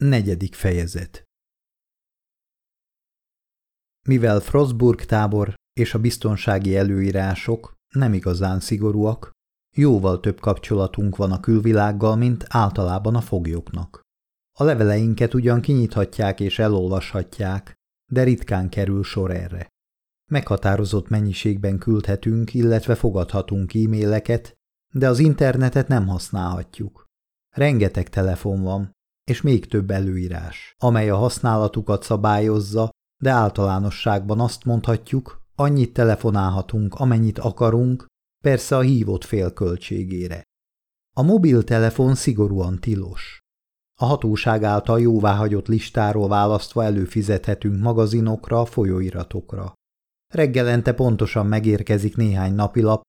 Negyedik fejezet Mivel Frostburg tábor és a biztonsági előírások nem igazán szigorúak, jóval több kapcsolatunk van a külvilággal, mint általában a foglyoknak. A leveleinket ugyan kinyithatják és elolvashatják, de ritkán kerül sor erre. Meghatározott mennyiségben küldhetünk, illetve fogadhatunk e-maileket, de az internetet nem használhatjuk. Rengeteg telefon van, és még több előírás, amely a használatukat szabályozza, de általánosságban azt mondhatjuk, annyit telefonálhatunk, amennyit akarunk, persze a hívott fél költségére. A mobiltelefon szigorúan tilos. A hatóság által jóváhagyott listáról választva előfizethetünk magazinokra, folyóiratokra. Reggelente pontosan megérkezik néhány napilap,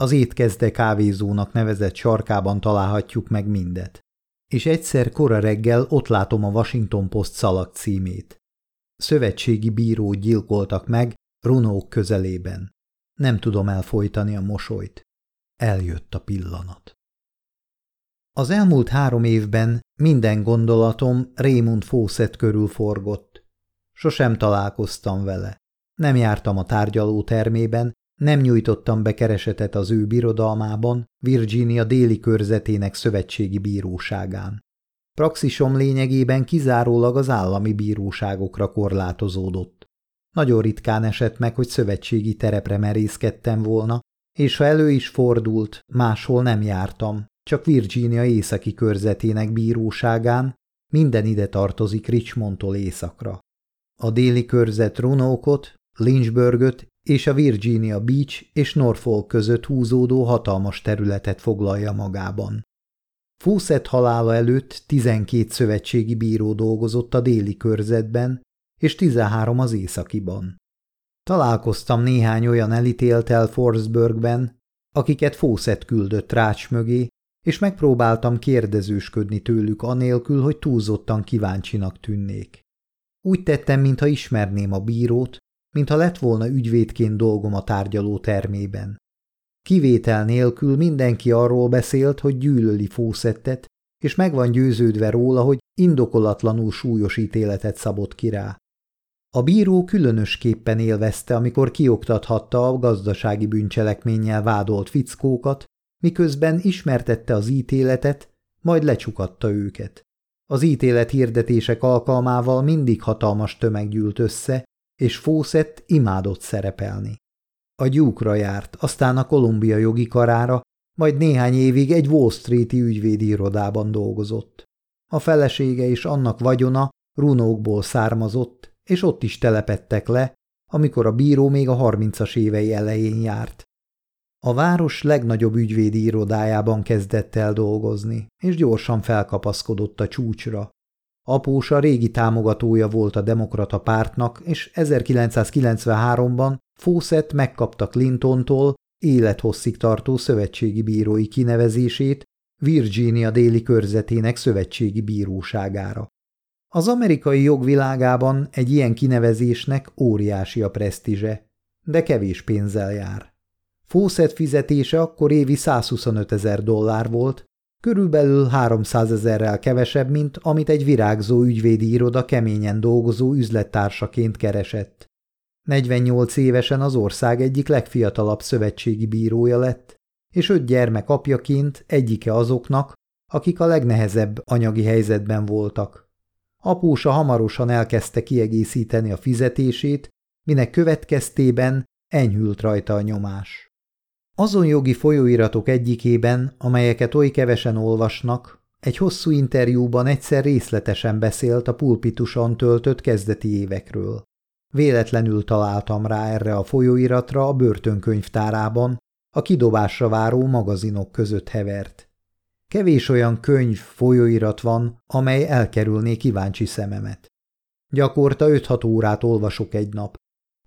az étkezde kávézónak nevezett sarkában találhatjuk meg mindet és egyszer kora reggel ott látom a Washington Post szalag címét. Szövetségi bírót gyilkoltak meg Runók közelében. Nem tudom elfolytani a mosolyt. Eljött a pillanat. Az elmúlt három évben minden gondolatom Raymond Fawcett körül forgott. Sosem találkoztam vele. Nem jártam a tárgyaló termében, nem nyújtottam be keresetet az ő birodalmában, Virginia déli körzetének szövetségi bíróságán. Praxisom lényegében kizárólag az állami bíróságokra korlátozódott. Nagyon ritkán esett meg, hogy szövetségi terepre merészkedtem volna, és ha elő is fordult, máshol nem jártam, csak Virginia északi körzetének bíróságán, minden ide tartozik Richmondtól északra. A déli körzet Roanoke-ot, Lynchburgöt és a Virginia Beach és Norfolk között húzódó hatalmas területet foglalja magában. Fawcett halála előtt 12 szövetségi bíró dolgozott a déli körzetben, és 13 az északiban. Találkoztam néhány olyan elítéltel Forsbergben, akiket Fawcett küldött rács mögé, és megpróbáltam kérdezősködni tőlük anélkül, hogy túlzottan kíváncsinak tűnnék. Úgy tettem, mintha ismerném a bírót, mintha lett volna ügyvédként dolgom a tárgyaló termében. Kivétel nélkül mindenki arról beszélt, hogy gyűlöli Fószettet, és meg van győződve róla, hogy indokolatlanul súlyos ítéletet szabott ki rá. A bíró különösképpen élvezte, amikor kioktathatta a gazdasági bűncselekménnyel vádolt fickókat, miközben ismertette az ítéletet, majd lecsukatta őket. Az ítélet hirdetések alkalmával mindig hatalmas tömeg gyűlt össze, és Fawcett imádott szerepelni. A gyúkra járt, aztán a Kolumbia jogi karára, majd néhány évig egy Wall Street-i ügyvédi irodában dolgozott. A felesége és annak vagyona runókból származott, és ott is telepettek le, amikor a bíró még a harmincas évei elején járt. A város legnagyobb ügyvédi irodájában kezdett el dolgozni, és gyorsan felkapaszkodott a csúcsra. Apósa régi támogatója volt a demokrata pártnak, és 1993-ban Fawcett megkapta Clintontól élethosszig tartó szövetségi bírói kinevezését Virginia déli körzetének szövetségi bíróságára. Az amerikai jogvilágában egy ilyen kinevezésnek óriási a presztízse, de kevés pénzzel jár. Fawcett fizetése akkor évi 125 ezer dollár volt, Körülbelül 300 ezerrel kevesebb, mint amit egy virágzó ügyvédi iroda keményen dolgozó üzlettársaként keresett. 48 évesen az ország egyik legfiatalabb szövetségi bírója lett, és öt gyermek apjaként egyike azoknak, akik a legnehezebb anyagi helyzetben voltak. Apósa hamarosan elkezdte kiegészíteni a fizetését, minek következtében enyhült rajta a nyomás. Azon jogi folyóiratok egyikében, amelyeket oly kevesen olvasnak, egy hosszú interjúban egyszer részletesen beszélt a pulpituson töltött kezdeti évekről. Véletlenül találtam rá erre a folyóiratra a börtönkönyvtárában, a kidobásra váró magazinok között hevert. Kevés olyan könyv, folyóirat van, amely elkerülné kíváncsi szememet. Gyakorta 5-6 órát olvasok egy nap.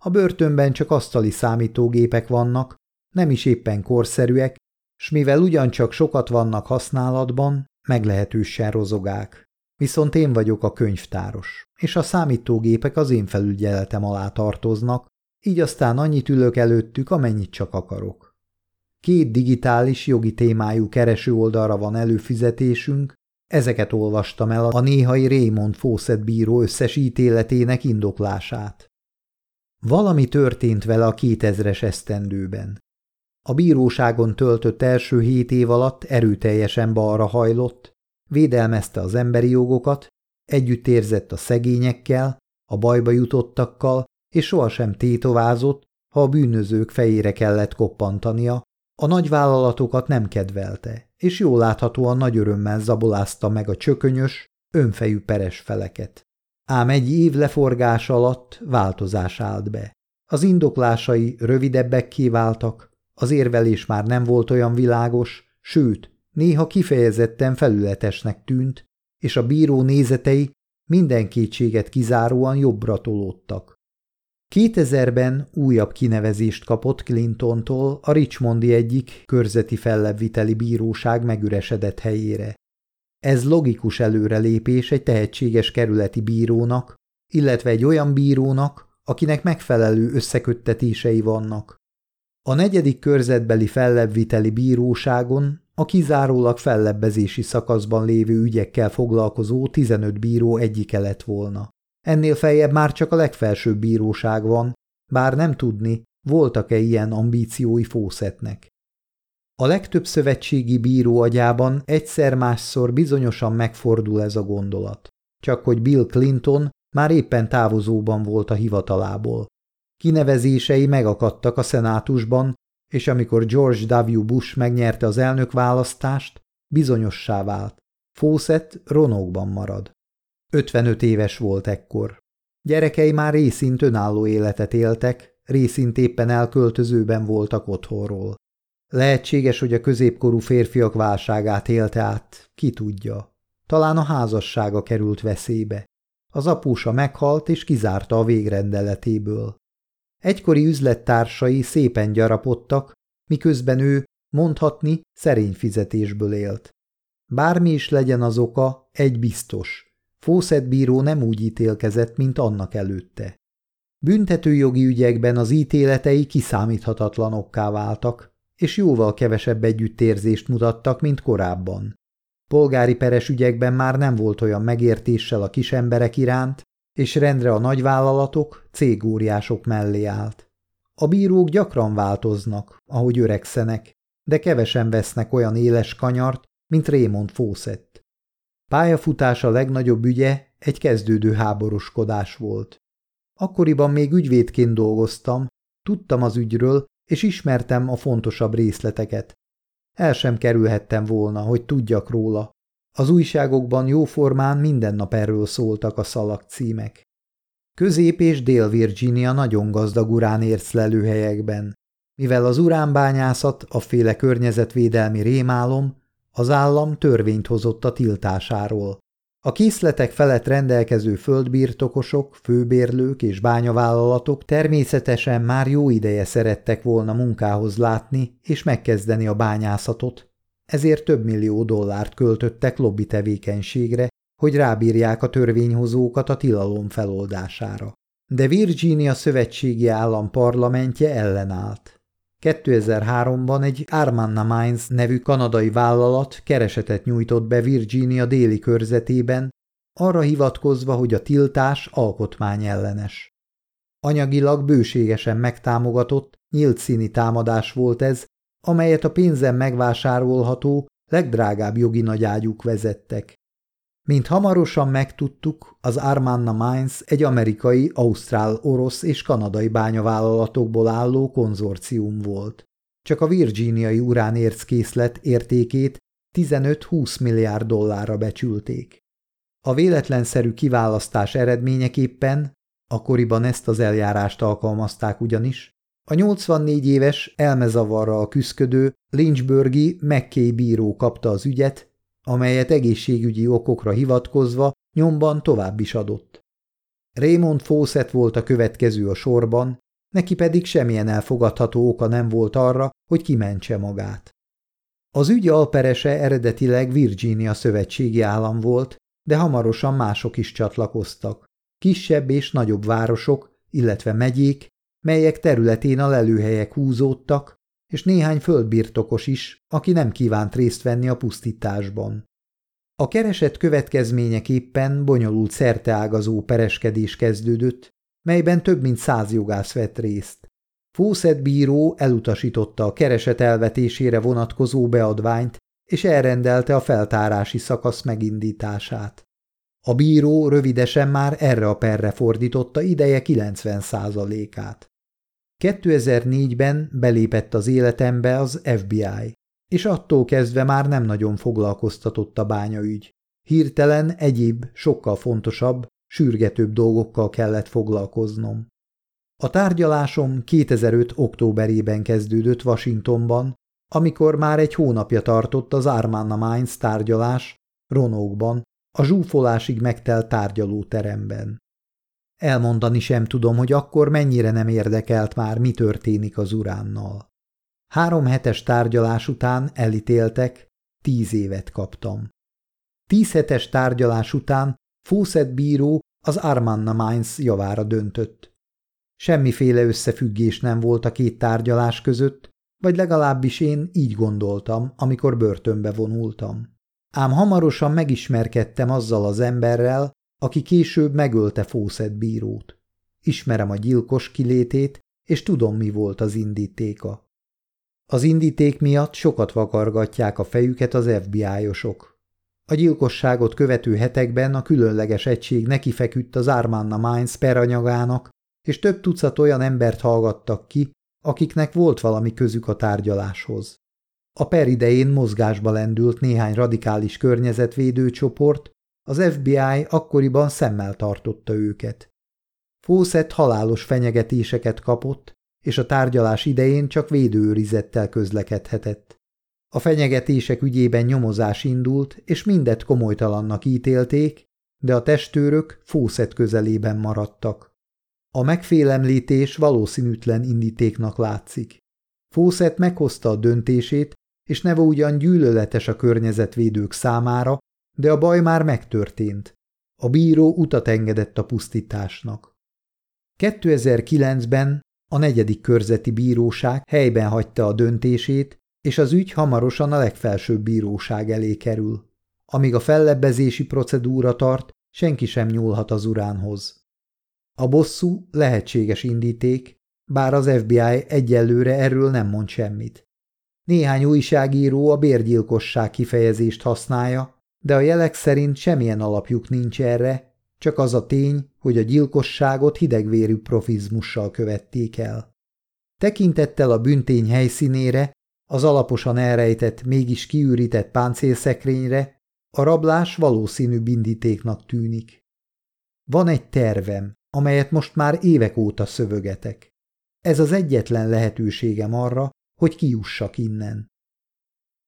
A börtönben csak asztali számítógépek vannak, nem is éppen korszerűek, s mivel ugyancsak sokat vannak használatban, meglehetősen rozogák. Viszont én vagyok a könyvtáros, és a számítógépek az én felügyeletem alá tartoznak, így aztán annyit ülök előttük, amennyit csak akarok. Két digitális jogi témájú kereső oldalra van előfizetésünk, Ezeket olvastam el a néhai Raymond Fawcett bíró összes ítéletének indoklását. Valami történt vele a 2000-es esztendőben. A bíróságon töltött első hét év alatt erőteljesen balra hajlott, védelmezte az emberi jogokat, együtt érzett a szegényekkel, a bajba jutottakkal, és sohasem tétovázott, ha a bűnözők fejére kellett koppantania, a nagyvállalatokat nem kedvelte, és jól láthatóan nagy örömmel zabolázta meg a csökönyös, önfejű peres feleket. Ám egy év leforgás alatt változás állt be. Az indoklásai rövidebbek kiváltak, az érvelés már nem volt olyan világos, sőt, néha kifejezetten felületesnek tűnt, és a bíró nézetei minden kétséget kizáróan jobbra tolódtak. 2000-ben újabb kinevezést kapott Clintontól a Richmondi egyik körzeti fellebbviteli bíróság megüresedett helyére. Ez logikus előrelépés egy tehetséges kerületi bírónak, illetve egy olyan bírónak, akinek megfelelő összeköttetései vannak. A negyedik körzetbeli fellebbviteli bíróságon a kizárólag fellebbezési szakaszban lévő ügyekkel foglalkozó 15 bíró egyike lett volna. Ennél feljebb már csak a legfelsőbb bíróság van, bár nem tudni, voltak-e ilyen ambíciói Fószetnek. A legtöbb szövetségi bíró agyában egyszer-másszor bizonyosan megfordul ez a gondolat. Csak hogy Bill Clinton már éppen távozóban volt a hivatalából. Kinevezései megakadtak a szenátusban, és amikor George W. Bush megnyerte az elnökválasztást, bizonyossá vált. Fawcett ronókban marad. 55 éves volt ekkor. Gyerekei már részint önálló életet éltek, részint éppen elköltözőben voltak otthonról. Lehetséges, hogy a középkorú férfiak válságát élte át, ki tudja. Talán a házassága került veszélybe. Az apósa meghalt és kizárta a végrendeletéből. Egykori üzlettársai szépen gyarapodtak, miközben ő, mondhatni, szerény fizetésből élt. Bármi is legyen az oka, egy biztos. Fószett bíró nem úgy ítélkezett, mint annak előtte. Büntetőjogi ügyekben az ítéletei kiszámíthatatlanokká váltak, és jóval kevesebb együttérzést mutattak, mint korábban. Polgári peres ügyekben már nem volt olyan megértéssel a kisemberek iránt, és rendre a nagyvállalatok, cégóriások mellé állt. A bírók gyakran változnak, ahogy öregszenek, de kevesen vesznek olyan éles kanyart, mint Raymond Fawcett. Pályafutása legnagyobb ügye egy kezdődő háboroskodás volt. Akkoriban még ügyvédként dolgoztam, tudtam az ügyről, és ismertem a fontosabb részleteket. El sem kerülhettem volna, hogy tudjak róla, az újságokban jóformán minden nap erről szóltak a szalagcímek. Közép- és Dél-Virginia nagyon gazdag uránérclelőhelyekben. Mivel az uránbányászat a féle környezetvédelmi rémálom, az állam törvényt hozott a tiltásáról. A készletek felett rendelkező földbirtokosok, főbérlők és bányavállalatok természetesen már jó ideje szerettek volna munkához látni és megkezdeni a bányászatot, ezért több millió dollárt költöttek lobby tevékenységre, hogy rábírják a törvényhozókat a tilalom feloldására. De Virginia szövetségi állam parlamentje ellenállt. 2003-ban egy Armanna Mines nevű kanadai vállalat keresetet nyújtott be Virginia déli körzetében, arra hivatkozva, hogy a tiltás alkotmányellenes. Anyagilag bőségesen megtámogatott, nyílt színi támadás volt ez, amelyet a pénzen megvásárolható, legdrágább jogi nagyágyuk vezettek. Mint hamarosan megtudtuk, az Armanna Mines egy amerikai, ausztrál, orosz és kanadai bányavállalatokból álló konzorcium volt. Csak a virginiai uránérckészlet értékét 15-20 milliárd dollárra becsülték. A véletlenszerű kiválasztás eredményeképpen, akkoriban ezt az eljárást alkalmazták ugyanis, a 84 éves elmezavarral küszködő Lynchburgi McKay bíró kapta az ügyet, amelyet egészségügyi okokra hivatkozva nyomban tovább is adott. Raymond Fawcett volt a következő a sorban, neki pedig semmilyen elfogadható oka nem volt arra, hogy kimentse magát. Az ügy alperese eredetileg Virginia szövetségi állam volt, de hamarosan mások is csatlakoztak. Kisebb és nagyobb városok, illetve megyék, melyek területén a lelőhelyek húzódtak, és néhány földbirtokos is, aki nem kívánt részt venni a pusztításban. A kereset következményeképpen bonyolult szerteágazó pereskedés kezdődött, melyben több mint száz jogász vett részt. Fószett bíró elutasította a kereset elvetésére vonatkozó beadványt, és elrendelte a feltárási szakasz megindítását. A bíró rövidesen már erre a perre fordította ideje 90%-át. 2004-ben belépett az életembe az FBI, és attól kezdve már nem nagyon foglalkoztatott a bányaügy. Hirtelen egyéb, sokkal fontosabb, sürgetőbb dolgokkal kellett foglalkoznom. A tárgyalásom 2005. októberében kezdődött Washingtonban, amikor már egy hónapja tartott az Armanna Mines tárgyalás Ronókban, a zsúfolásig megtelt tárgyalóteremben. Elmondani sem tudom, hogy akkor mennyire nem érdekelt már, mi történik az uránnal. Három hetes tárgyalás után elítéltek, tíz évet kaptam. Tíz hetes tárgyalás után Fawcett bíró az Armanna Mines javára döntött. Semmiféle összefüggés nem volt a két tárgyalás között, vagy legalábbis én így gondoltam, amikor börtönbe vonultam. Ám hamarosan megismerkedtem azzal az emberrel, aki később megölte Fawcett bírót. Ismerem a gyilkos kilétét, és tudom, mi volt az indítéka. Az indíték miatt sokat vakargatják a fejüket az FBI-osok. A gyilkosságot követő hetekben a különleges egység nekifeküdt az Armanna Mines peranyagának, és több tucat olyan embert hallgattak ki, akiknek volt valami közük a tárgyaláshoz. A per idején mozgásba lendült néhány radikális környezetvédő csoport, az FBI akkoriban szemmel tartotta őket. Fawcett halálos fenyegetéseket kapott, és a tárgyalás idején csak védőőrizettel közlekedhetett. A fenyegetések ügyében nyomozás indult, és mindet komolytalannak ítélték, de a testőrök Fawcett közelében maradtak. A megfélemlítés valószínűtlen indítéknak látszik. Fawcett meghozta a döntését, és neve ugyan gyűlöletes a környezetvédők számára, de a baj már megtörtént. A bíró utat engedett a pusztításnak. 2009-ben a negyedik körzeti bíróság helyben hagyta a döntését, és az ügy hamarosan a legfelsőbb bíróság elé kerül. Amíg a fellebbezési procedúra tart, senki sem nyúlhat az uránhoz. A bosszú lehetséges indíték, bár az FBI egyelőre erről nem mond semmit. Néhány újságíró a bérgyilkosság kifejezést használja, de a jelek szerint semmilyen alapjuk nincs erre, csak az a tény, hogy a gyilkosságot hidegvérű profizmussal követték el. Tekintettel a büntény helyszínére, az alaposan elrejtett, mégis kiürített páncélszekrényre, a rablás valószínű bindítéknak tűnik. Van egy tervem, amelyet most már évek óta szövögetek. Ez az egyetlen lehetőségem arra, hogy kijussak innen.